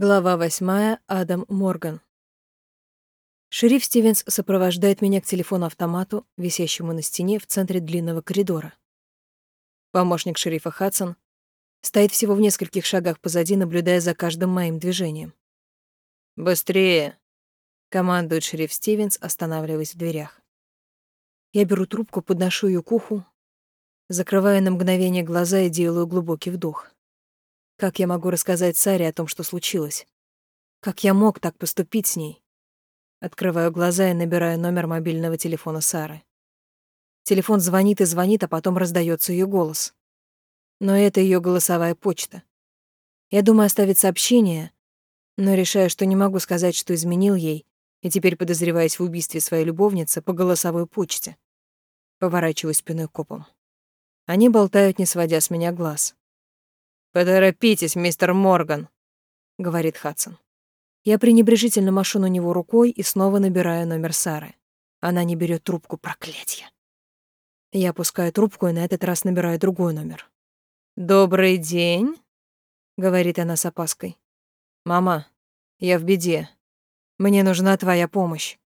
Глава восьмая. Адам Морган. Шериф Стивенс сопровождает меня к телефону-автомату, висящему на стене в центре длинного коридора. Помощник шерифа Хадсон стоит всего в нескольких шагах позади, наблюдая за каждым моим движением. «Быстрее!» — командует шериф Стивенс, останавливаясь в дверях. Я беру трубку, подношу ее к уху, закрываю на мгновение глаза и делаю глубокий вдох. Как я могу рассказать Саре о том, что случилось? Как я мог так поступить с ней? Открываю глаза и набираю номер мобильного телефона Сары. Телефон звонит и звонит, а потом раздается ее голос. Но это ее голосовая почта. Я думаю оставить сообщение, но решаю, что не могу сказать, что изменил ей, и теперь подозреваясь в убийстве своей любовницы по голосовой почте. Поворачиваюсь спиной к копам. Они болтают, не сводя с меня глаз. «Поторопитесь, мистер Морган», — говорит Хадсон. Я пренебрежительно машу на него рукой и снова набираю номер Сары. Она не берет трубку, проклятье. Я опускаю трубку и на этот раз набираю другой номер. «Добрый день», — говорит она с опаской. «Мама, я в беде. Мне нужна твоя помощь».